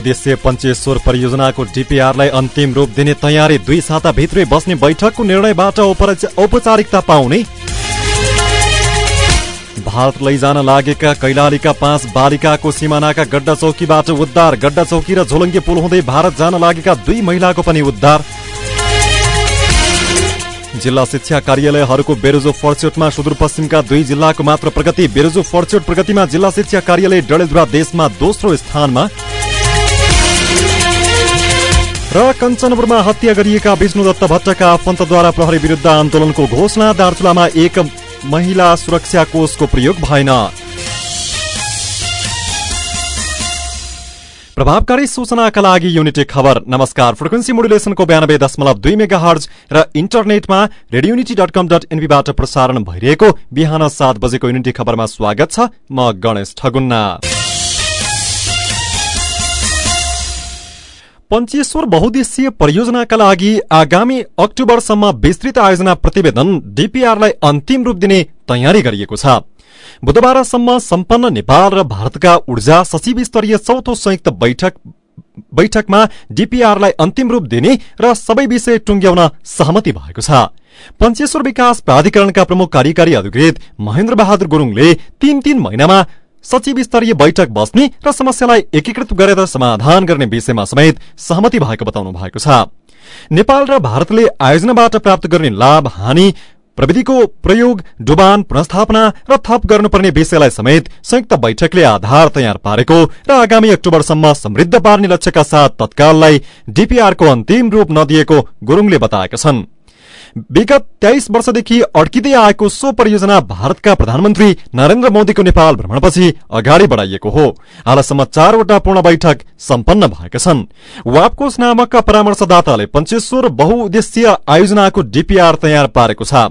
बहुद्देश्य पञ्चेश्वर परियोजनाको डिपिआरलाई अन्तिम रूप दिने तयारी दुई साताभित्रै बस्ने बैठकको निर्णयबाट औपचारिकता पाउने। भारत लैजान लागेका कैलालीका पाँच बालिकाको सिमानाका गड्डा चौकीबाट उद्धार। गड्डा चौकी र झोलङ्गे पुल हुँदै भारत जान लागेका दुई महिलाको पनि उद्धार। जिल्ला शिक्षा कार्यालयहरूको बेरोजो फर्चोटमा सुदूरपश्चिमका दुई जिल्लाको मात्र प्रगति। बेरोजो फर्चोट प्रगतिमा जिल्ला शिक्षा कार्यालय डडेलधुरा देशमा दोस्रो स्थानमा। र कञ्चनपुरमा हत्या गरिएका विष्णुदत्त भट्टका आफन्तद्वारा प्रहरी विरुद्ध आन्दोलनको घोषणा दार्चुलामा एक महिला सुरक्षा कोषको प्रयोग भएन। प्रभावकारी सूचनाका लागि युनिटी खबर। नमस्कार। फ्रिक्वेन्सी मोडुलेसनको बयानब्बे दशमलव दुई मेगा हर्ज र इन्टरनेटमा radio unity dot com dot एनबीबाट प्रसारण भइरहेको बिहान सात बजेको युनिटी खबरमा स्वागत छ। म गणेश ठगुन्ना। पञ्चेश्वर बहुद्देशीय परियोजनाका लागि आगामी अक्टोबरसम्म विस्तृत आयोजना प्रतिवेदन डीपीआरलाई अन्तिम रूप दिने तयारी गरिएको छ। बुधबारसम्म सम्पन्न नेपाल र भारतका ऊर्जा सचिव स्तरीय चौथो संयुक्त बैठक बैठकमा डीपीआरलाई अन्तिम रूप दिने र सबै विषय टुङ्ग्याउन सहमति भएको छ। पञ्चेश्वर विकास प्राधिकरणका प्रमुख कार्यकारी अधिकृत महेन्द्र बहादुर गुरूङले तीन तीन महिनामा सचिव स्तरीय बैठक बस्ने र समस्यालाई एकीकृत गरेर समाधान गर्ने विषयमा समेत सहमति भएको बताउनु भएको छ। नेपाल र भारतले आयोजनाबाट प्राप्त गर्ने लाभ हानि प्रविधिको प्रयोग डुबान पुनस्थापना र थप गर्नुपर्ने विषयलाई समेत संयुक्त बैठकले आधार तयार पारेको र आगामी अक्टोबरसम्म समृद्ध पार्ने लक्ष्यका साथ तत्काललाई डीपीआरको अन्तिम रूप नदिएको गुरूङले बताएका छन्। विगत तेइस वर्षदेखि अड्किँदै आएको सो परियोजना भारतका प्रधानमन्त्री नरेन्द्र मोदीको नेपाल भ्रमणपछि अगाडि बढाइएको हो। हालसम्म चारवटा पूर्ण बैठक सम्पन्न भएका छन्। वापकोस नामक परामर्शदाताले पञ्चेश्वर बहुउद्देश्य आयोजनाको डीपीआर तयार पारेको छ।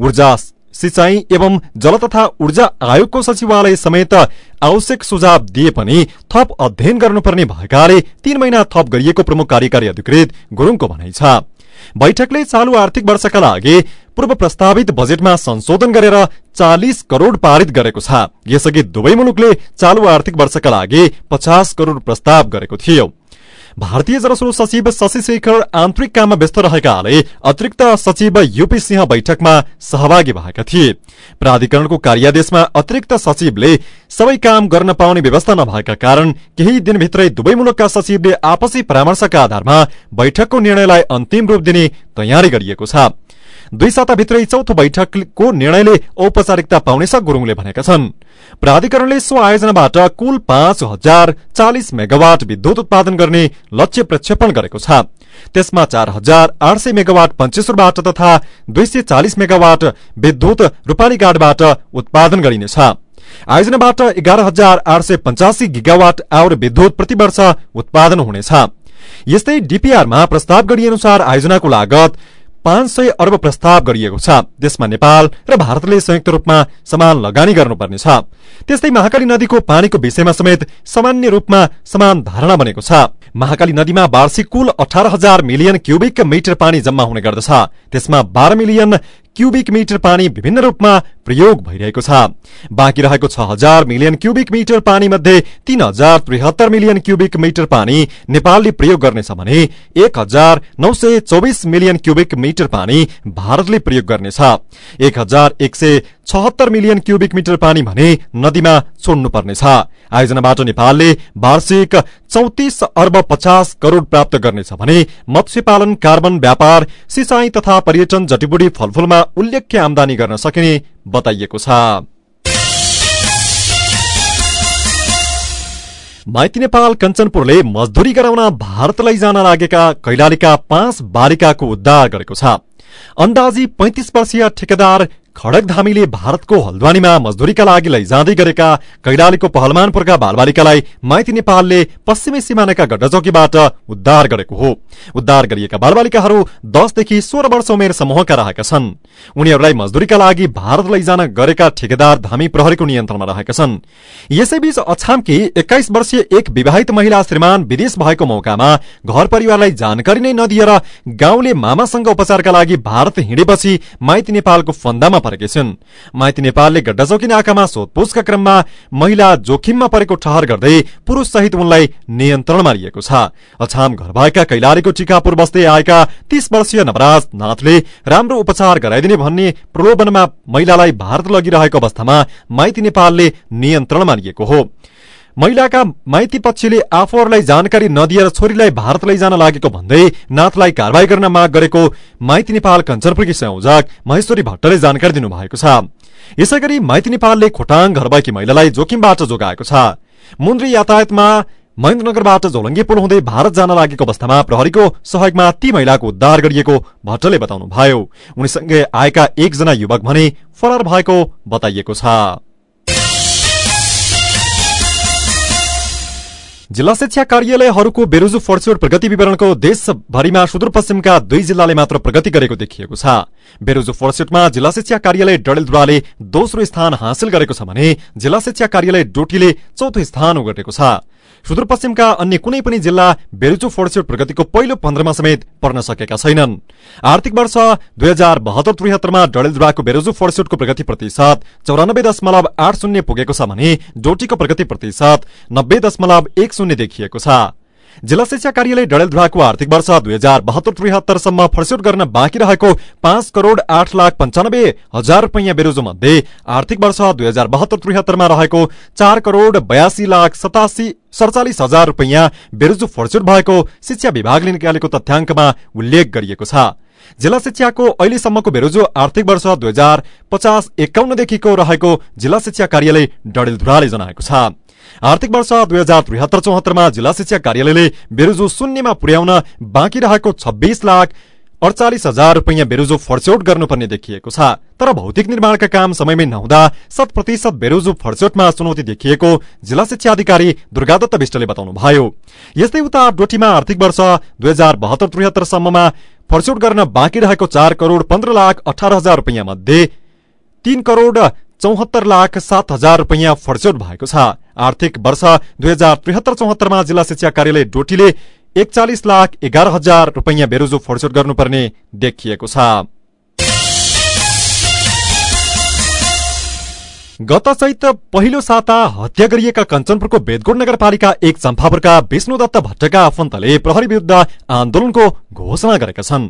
ऊर्जा सिंचाई एवं जल तथा ऊर्जा आयोगको सचिवालय समेत आवश्यक सुझाव दिए पनि थप अध्ययन गर्नुपर्ने भएकाले तीन महिना थप गरिएको प्रमुख कार्यकारी अधिकृत गुरूङको भनाइ छ। बैठकले चालू आर्थिक वर्षका लागि पूर्व प्रस्तावित बजेटमा संशोधन गरेर चालिस करोड़ पारित गरेको छ। यसअघि दुवै मुलुकले चालू आर्थिक वर्षका लागि पचास करोड़ प्रस्ताव गरेको थियो। भारतीय जलस्रोत सचिव शशि शेखर आन्तरिक काममा व्यस्त रहेकाले अतिरिक्त सचिव यूपी सिंह बैठकमा सहभागी भएका थिए। प्राधिकरणको कार्यादेशमा अतिरिक्त सचिवले सबै काम गर्न पाउने व्यवस्था नभएका कारण केही दिनभित्रै दुवै मुलुकका सचिवले आपसी परामर्शका आधारमा बैठकको निर्णयलाई अन्तिम रूप दिने तयारी गरिएको छ। दुई साताभित्रै चौथो बैठकको निर्णयले औपचारिकता पाउनेछ गुरूङले भनेका छन्। प्राधिकरणले सो आयोजनाबाट कुल पाँच हजार चालिस मेगावाट विद्युत उत्पादन गर्ने लक्ष्य प्रक्षेपण गरेको छ। त्यसमा चार हजार आठ सय मेगावाट पञ्चेश्वरबाट तथा दुई सय चालिस मेगावाट विद्युत रूपालीगाडबाट उत्पादन गरिनेछ। आयोजनाबाट एघार हजार आठ सय पञ्चासी गिगावाट आवर विद्युत प्रतिवर्ष उत्पादन हुनेछ। यस्तै डीपीआरमा प्रस्ताव गरिएअनुसार आयोजनाको लागत पाँच सय अर्ब प्रस्ताव गरिएको छ। त्यसमा नेपाल र भारतले संयुक्त रूपमा समान लगानी गर्नुपर्नेछ। त्यस्तै महाकाली नदीको पानीको विषयमा समेत सामान्य रूपमा समान धारणा बनेको छ। महाकाली नदीमा वार्षिक कुल अठार हजार मिलियन क्युबिक मिटर पानी जम्मा हुने गर्दछ। त्यसमा बाह्र मिलियन क्युबिक मिटर पानी विभिन्न रूपमा प्रयोग भइरहेको छ। बाँकी रहेको छ हजार मिलियन क्युबिक मिटर पानी मध्ये तीन हजार त्रिहत्तर मिलियन क्युबिक मिटर पानी नेपालले प्रयोग गर्नेछ भने एक हजार नौ सय चौबिस मिलियन क्युबिक मिटर पानी भारतले प्रयोग गर्नेछ। एक हजार एक सय छहत्तर मिलियन क्युबिक मिटर पानी भने नदीमा छोड्नुपर्नेछ। आयोजनाबाट नेपालले वार्षिक चौतिस अर्ब पचास करोड़ प्राप्त गर्नेछ भने मत्स्य पालन कार्बन व्यापार सिंचाई तथा पर्यटन जटीबुटी फलफूलमा उल्लेख्य आमदानी गर्न सकिने बताइएको छ। माइती नेपाल कञ्चनपुरले मजदुरी गराउन भारतलाई जान लागेका कैलालीका पाँच बालिकाको उद्धार गरेको छ। अन्दाजी पैंतिस वर्षीय ठेकेदार खडक धामीले भारतको हल्द्वानीमा मजदुरीका लागि लैजाँदै गरेका कैलालीको पहलमानपुरका बालबालिकालाई माइती नेपालले पश्चिमी सिमानाका गड्डचौकीबाट उद्धार गरेको हो। उद्धार गरिएका बालबालिकाहरू दसदेखि सोह्र वर्ष उमेर समूहका रहेका छन्। उनीहरूलाई मजदुरीका लागि भारत लैजान गरेका ठेकेदार धामी प्रहरीको नियन्त्रणमा रहेका छन्। यसैबीच अछामकी एक्काइस वर्षीय एक विवाहित महिला श्रीमान विदेश भएको मौकामा घर परिवारलाई जानकारी नै नदिएर गाउँले मामासँग उपचारका लागि भारत हिँडेपछि माइती नेपालको फन्दामा परेकी छिन् माइती नेपालले गड्डाचौकी नाकामा सोधपूछका क्रममा महिला जोखिममा परेको ठहर गर्दै पुरूष सहित उनलाई नियन्त्रणमा लिएको छ। अछाम घर भएका कैलालीको टिकापुर बस्दै आएका तीस वर्षीय नवराज नाथले राम्रो उपचार गराइदिने भन्ने प्रलोभनमा महिलालाई भारत लगिरहेको अवस्थामा माइती नेपालले नियन्त्रणमा लिएको हो। महिलाका माइती पक्षले आफूहरूलाई जानकारी नदिएर छोरीलाई भारत लैजान लागेको भन्दै नाथलाई कारवाही गर्न माग गरेको माइती नेपाल कञ्चनपुरकी संयोजक महेश्वरी भट्टले जानकारी दिनुभएको छ। यसै गरी माइती नेपालले खोटाङ घरबाकी महिलालाई जोखिमबाट जोगाएको छ। मुन्द्री यातायातमा महेन्द्रनगरबाट झोलङ्गी पुल हुँदै भारत जान लागेको अवस्थामा प्रहरीको सहयोगमा ती महिलाको उद्धार गरिएको भट्टले बताउनुभयो। उनीसँगै आएका एकजना युवक भने फरार भएको बताइएको छ। जिल्ला शिक्षा कार्यालयहरूको बेरोजु फर्चुट प्रगति विवरणको देशभरिमा सुदूरपश्चिमका दुई जिल्लाले मात्र प्रगति गरेको देखिएको छ। बेरोजु फर्चुटमा जिल्ला शिक्षा कार्यालय डडेलधुराले दोस्रो स्थान हासिल गरेको छ भने जिल्ला शिक्षा कार्यालय डोटीले चौथो स्थान ओगटेको छ। सुदूरपश्चिमका अन्य कुनै पनि जिल्ला बेरुचु फोर्चुट प्रगतिको पहिलो पन्ध्रमा समेत पर्न सकेका छैनन्। आर्थिक वर्ष दुई हजार बहत्तर त्रिहत्तरमा डडेलधुराको बेरोजु फोर्चुटको प्रगति प्रतिशत चौरानब्बे दशमलव आठ शून्य पुगेको छ भने डोटीको प्रगति प्रतिशत नब्बे दशमलव एक शून्य देखिएको छ। जिल्ला शिक्षा कार्यालय डडेलधुराको आर्थिक वर्ष दुई हजार बहत्तर त्रिहत्तरसम्म फर्स्युट गर्न बाँकी रहेको पाँच करोड़ आठ लाख पञ्चानब्बे हजार रुपियाँ बेरोजो मध्ये आर्थिक वर्ष दुई हजार बहत्तर त्रिहत्तरमा रहेको चार करोड़ बयासी लाख सतासी सडचालिस हजार रुपियाँ बेरोजु फर्स्युट भएको शिक्षा विभागले निकालेको तथ्याङ्कमा उल्लेख गरिएको छ। जिल्ला शिक्षाको अहिलेसम्मको बेरोजो आर्थिक वर्ष दुई हजार पचास एकाउन्नदेखिको रहेको जिल्ला शिक्षा कार्यालय डडेलधुराले जनाएको छ। आर्थिक वर्ष दुई हजार त्रिहत्तर चौहत्तरमा जिल्ला शिक्षा कार्यालयले बेरोजो शून्यमा पुर्याउन बाँकी रहेको छब्बीस लाख अडचालिस हजार रुपियाँ बेरोजो फर्चौट गर्नुपर्ने देखिएको छ। तर भौतिक निर्माणका काम समयमै नहुँदा शत प्रतिशत बेरोजो फर्चौटमा चुनौती देखिएको जिल्ला शिक्षा अधिकारी दुर्गादत्त विष्टले बताउनुभयो। यस्तै उता डोटीमा आर्थिक वर्ष दुई हजार बहत्तर त्रिहत्तरसम्ममा फर्चौट गर्न बाँकी रहेको चार करोड़ पन्ध्र लाख अठार हजार रुपियाँ मध्ये तीन करोड़ चौहत्तर लाख सात हजार रुपियाँ फर्चौट भएको छ। आर्थिक वर्ष दुई हजार त्रिहत्तर चौहत्तरमा जिल्ला शिक्षा कार्यालय डोटीले एकचालिस लाख एघार हजार रुपियाँ बेरोजो फर्चौट गर्नुपर्ने देखिएको छ। गत चैत पहिलो साता हत्या गरिएका कञ्चनपुरको बेदगोड नगरपालिका एक चम्फापुरका विष्णुदत्त भट्टका आफन्तले प्रहरी विरुद्ध आन्दोलनको घोषणा गरेका छन्।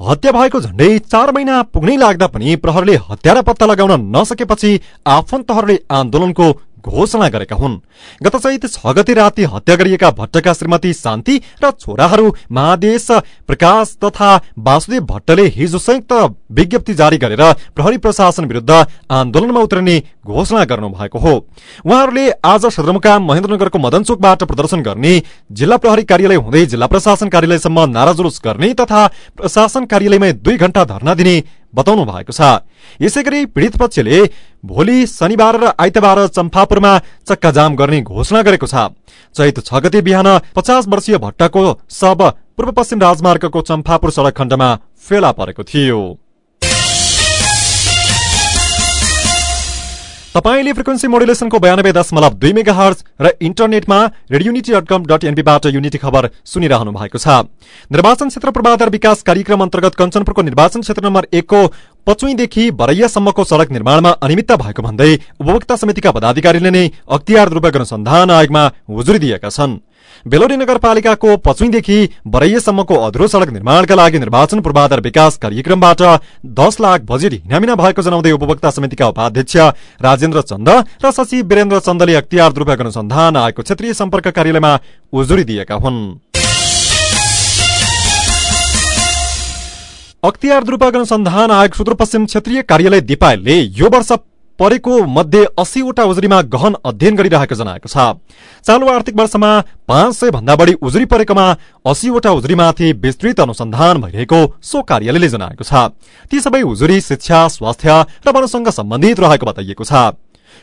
हत्या भएको झण्डै चार महिना पुग्नै लाग्दा पनि प्रहरले हत्यारा पत्ता लगाउन नसकेपछि आफन्तहरूले आन्दोलनको घोषणा गरेका हुन्। गत चैत छ गते राति हत्या गरिएका भट्टका श्रीमती शान्ति र छोराहरू महादेश प्रकाश तथा वासुदेव भट्टले हिजो संयुक्त विज्ञप्ति जारी गरेर प्रहरी प्रशासन विरुद्ध आन्दोलनमा उत्रने घोषणा गर्नु भएको हो। उहाँहरूले आज सदरमुकाम महेन्द्रनगरको मदनचोकबाट प्रदर्शन गर्ने जिल्ला प्रहरी कार्यालय हुँदै जिल्ला प्रशासन कार्यालयसम्म नारा जुलुस गर्ने तथा प्रशासन कार्यालयमा दुई घण्टा धरना दिने बताउनु भएको छ। यसै गरी पीड़ित पक्षले भोलि शनिबार र आइतबार चम्फापुरमा चक्काजाम गर्ने घोषणा गरेको छ। चैत छ गते बिहान पचास वर्षीय भट्टाको शव पूर्व पश्चिम राजमार्गको चम्फापुर सड़क खण्डमा फेला परेको थियो। तपाईँले फ्रिक्वेन्सी मोडुलेसनको बयानब्बे दशमलव दुई मेगा हर्ज र इन्टरनेटमा radio unity dot com dot एनपीबाट unity खबर सुनिरहनु भएको छ। निर्वाचन क्षेत्र पूर्वाधार विकास कार्यक्रम अन्तर्गत कञ्चनपुरको निर्वाचन क्षेत्र नम्बर एकको पचुईदेखि बरैयासम्मको सड़क निर्माणमा अनियमितता भएको भन्दै उपभोक्ता समितिका पदाधिकारीले नै अख्तियार दुर्व्यग अनुसन्धान आयोगमा हुजुरी दिएका छन्। बेलोरी नगरपालिकाको पचुईदेखि बरैयासम्मको अधुरो सड़क निर्माणका लागि निर्वाचन पूर्वाधार विकास कार्यक्रमबाट दस लाख बजेट हिनामिना भएको जनाउँदै उपभोक्ता समितिका उपाध्यक्ष राजेन्द्र चन्द र सचिव वीरेन्द्र चन्दले अख्तियार दुर्व्यग अनुसन्धान आयोगको क्षेत्रीय सम्पर्क कार्यालयमा उजुरी दिएका हुन्। अख्तियार दुरूपयोग अनुसन्धान आयोग सुदूरपश्चिम क्षेत्रीय कार्यालय दिपायलले यो वर्ष परेको मध्ये अस्सीवटा उजुरीमा गहन अध्ययन गरिरहेको जनाएको छ। चालु आर्थिक वर्षमा पाँच सय भन्दा बढी उजुरी परेकोमा अस्सीवटा उजुरीमाथि विस्तृत अनुसन्धान भइरहेको सो कार्यालयले जनाएको छ। ती सबै उजुरी शिक्षा स्वास्थ्य र वनसँग सम्बन्धित रहेको बताइएको छ।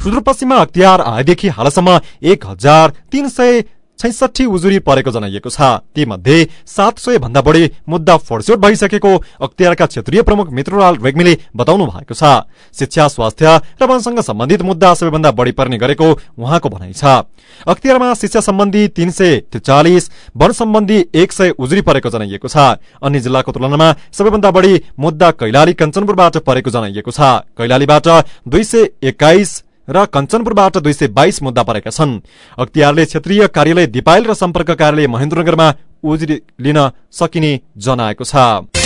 सुदूरपश्चिममा अख्तियार आएदेखि हालसम्म एक हजार तीन सय छैसठी उजुरी परेको जनाइएको छ। तीमध्ये सात सय भन्दा बढी मुद्दा फडस्योट भइसकेको अख्तियारका क्षेत्रीय प्रमुख मित्रलाल रेग्मीले बताउनु भएको छ। शिक्षा स्वास्थ्य र वनसँग सम्बन्धित मुद्दा सबैभन्दा बढी पर्ने गरेको उहाँको भनाइ छ। अख्तियारमा शिक्षा सम्बन्धी तीन सय त्रिचालिस वन सम्बन्धी एक सय उजुरी परेको जनाइएको छ। अन्य जिल्लाको तुलनामा सबैभन्दा बढी मुद्दा कैलाली कञ्चनपुरबाट परेको जनाइएको छ। कैलालीबाट दुई सय एक्काइस र कञ्चनपुरबाट दुई सय बाइस मुद्दा परेका छन्। अख्तियारले क्षेत्रीय कार्यालय दिपायल र सम्पर्क कार्यालय महेन्द्रनगरमा उजुरी लिन सकिने जनाएको छ।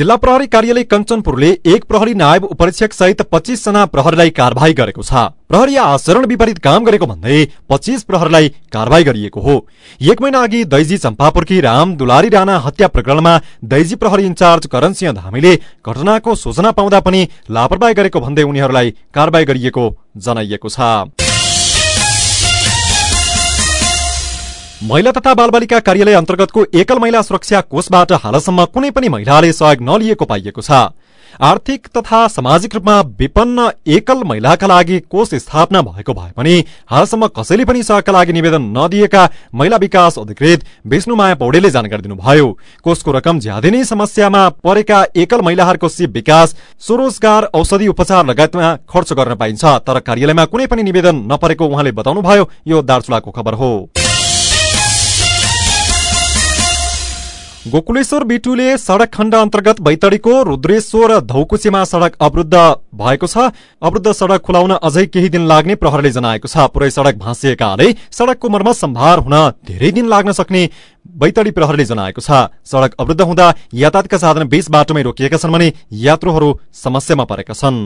जिल्ला प्रहरी कार्यालय कञ्चनपुरले एक प्रहरी नायब उपरीक्षक सहित पच्चीस जना प्रहरीलाई कार्यवाही गरेको छ। प्रहरी आचरण विपरीत काम गरेको भन्दै पच्चीस प्रहरीलाई कार्यवाही गरिएको हो। एक महिना अघि दैजी चम्पापुरकी राम दुलारी राणा हत्या प्रकरणमा दैजी प्रहरी इन्चार्ज करणसिंह धामीले घटनाको सूचना पाउँदा पनि लापरवाही गरेको भन्दै उनीहरूलाई कार्यवाही गरिएको जनाइएको छ। महिला तथा बालबालिका कार्यालय अन्तर्गतको एकल महिला सुरक्षा कोषबाट हालसम्म कुनै पनि महिलाले सहयोग नलिएको पाइएको छ। आर्थिक तथा सामाजिक रूपमा विपन्न एकल महिलाका लागि कोष स्थापना भएको भए पनि हालसम्म कसैले पनि सहयोगका लागि निवेदन नदिएका महिला विकास अधिकृत विष्णुमाया पौडेलले जानकारी दिनुभयो। कोषको रकम ज्यादै नै समस्यामा परेका एकल महिलाहरूको सिप विकास स्वरोजगार औषधि उपचार लगायतमा खर्च गर्न पाइन्छ तर कार्यालयमा कुनै पनि निवेदन नपरेको उहाँले बताउनुभयो। यो दार्चुलाको खबर हो। गोकुलेश्वर बिटुले सड़क खण्ड अन्तर्गत बैतडीको रुद्रेश्वर धौकुसीमा सड़क अवरुद्ध भएको छ। अवरुद्ध सड़क खुलाउन अझै केही दिन लाग्ने प्रहरले जनाएको छ। पुरै सड़क भाँसिएकाले सड़कको मर्मत सम्भार हुन धेरै दिन लाग्न सक्ने बैतडी प्रहरले जनाएको छ। सड़क अवरुद्ध हुँदा यातायातका साधन बीच बाटोमै रोकिएका छन् भने यात्रुहरू समस्यामा परेका छन्।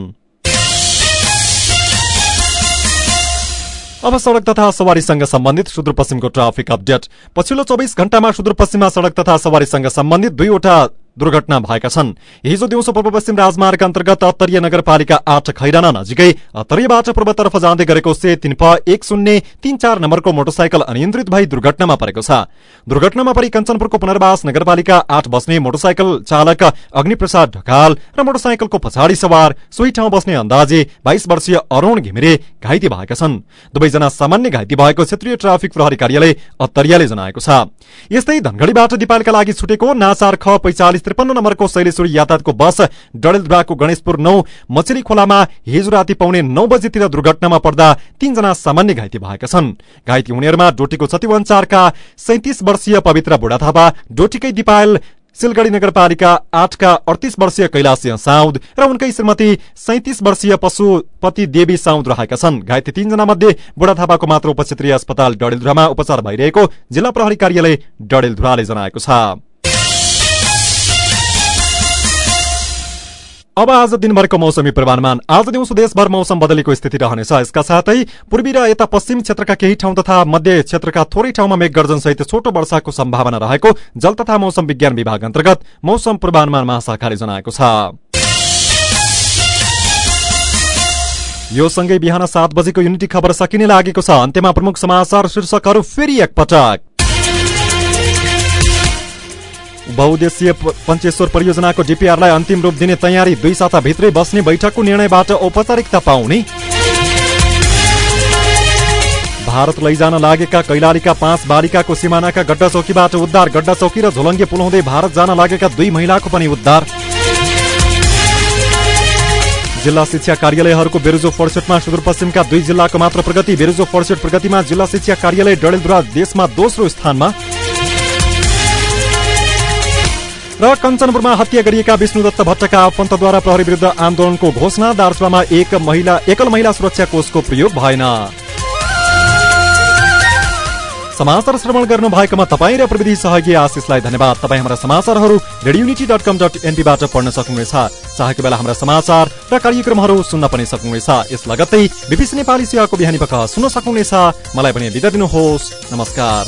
अब सड़क तथा सवारीसँग सम्बन्धित सुदूरपश्चिमको ट्राफिक अपडेट। पछिल्लो चौबिस घण्टामा सुदूरपश्चिममा सड़क तथा सवारीसँग सम्बन्धित दुईवटा दुर्घटना भएका छन्। हिजो दिउँसो पूर्व पश्चिम राजमार्ग अन्तर्गत अत्तरीय नगरपालिका आठ खैराना नजिकै अत्तरीयबाट पूर्वतर्फ जाँदै गरेको से तिन प एक शून्य तीन चार नम्बरको मोटरसाइकल अनियन्त्रित भई दुर्घटनामा परेको छ। दुर्घटनामा परि कञ्चनपुरको पुनर्वास नगरपालिका आठ बस्ने मोटरसाइकल चालक अग्निप्रसाद ढकाल र मोटरसाइकलको पछाडि सवार सोही ठाउँ बस्ने अन्दाजे बाइस वर्षीय अरूण घिमिरे घाइते भएका छन्। दुवैजना सामान्य घाइते भएको क्षेत्रीय ट्राफिक प्रहरी कार्यालय अत्तरियाले जनाएको छ। यस्तै धनगढ़ीबाट दिपालका लागि छुटेको नाचार ख पैंचालिस त्रिपन्न नम्बरको शैलेश्वरी यातायातको बस डडेलधुराको गणेशपुर नौ मछली खोलामा हिजो राति पाउने नौ बजेतिर दुर्घटनामा पर्दा तीनजना सामान्य घाइते भएका छन्। घाइते हुनेहरूमा डोटीको चतिवञ्चारका सैतिस वर्षीय पवित्र बुढा थापा डोटीकै दिपायल सिलगढ़ी नगरपालिका आठका अडतिस वर्षीय कैलाश साउद र उनकै श्रीमती सैतिस वर्षीय पशुपति देवी साउद रहेका छन्। घाइते तीनजना मध्ये बुढा थापाको मात्र उपक्षेत्रीय अस्पताल डडेलधुरामा उपचार भइरहेको जिल्ला प्रहरी कार्यालय डडेलधुराले जनाएको छ। अब आज दिनभरको मौसमी पूर्वानुमान। आज दिउँसो देशभर मौसम बदलेको स्थिति रहनेछ। यसका साथै पूर्वी र यता पश्चिम क्षेत्रका केही ठाउँ तथा मध्य क्षेत्रका थोरै ठाउँमा मेघगर्जन सहित छोटो वर्षाको सम्भावना रहेको जल तथा मौसम विज्ञान विभाग अन्तर्गत मौसम पूर्वानुमान महाशाखाले जनाएको छ। यो सँगै बिहान सात बजेको युनिटी खबर सकिने लागेको छ। अन्त्यमा प्रमुख समाचार शीर्षकहरू फेरि एकपटक। बहुद्देशीय पञ्चेश्वर परियोजनाको डिपिआरलाई अन्तिम रूप दिने तयारी दुई साताभित्रै बस्ने बैठकको निर्णयबाट औपचारिकता पाउने। भारत लैजान लागेका कैलालीका पाँच बालिकाको सिमानाका गड्डा चौकीबाट उद्धार गड्डा चौकी र झोलङ्गे पुल हुँदै भारत जान लागेका दुई महिलाको पनि उद्धार। जिल्ला शिक्षा कार्यालयहरूको बेरुजो फडसेटमा सुदूरपश्चिमका दुई जिल्लाको मात्र प्रगति बेरुजो फडसेट प्रगतिमा जिल्ला शिक्षा कार्यालय डडेलधुरा देशमा दोस्रो स्थानमा। र कञ्चनपुरमा हत्या गरिएका विष्णुदत्त भट्टका आफन्तद्वारा प्रहरी विरुद्ध आन्दोलनको घोषणा दार्चुलामा एक महिला एकल महिला सुरक्षा कोषको प्रयोग भएन। समाचार श्रवण गर्नु भएकोमा तपाईँ र प्रविधि सहयोगी आशिषलाई धन्यवाद। तपाईँ हाम्रा समाचारहरू रेडियोनिटी डट कम डट एनपीबाट पढ्न सक्नुहुनेछ। चाहेको बेला हाम्रा समाचार र कार्यक्रमहरू सुन्न पनि सक्नुहुनेछ। यस लगत्तै बिपिसी नेपाली सेवाको बिहानी पख सुन्न सक्नुहुनेछ। मलाई पनि बिदा दिनुहोस्। नमस्कार।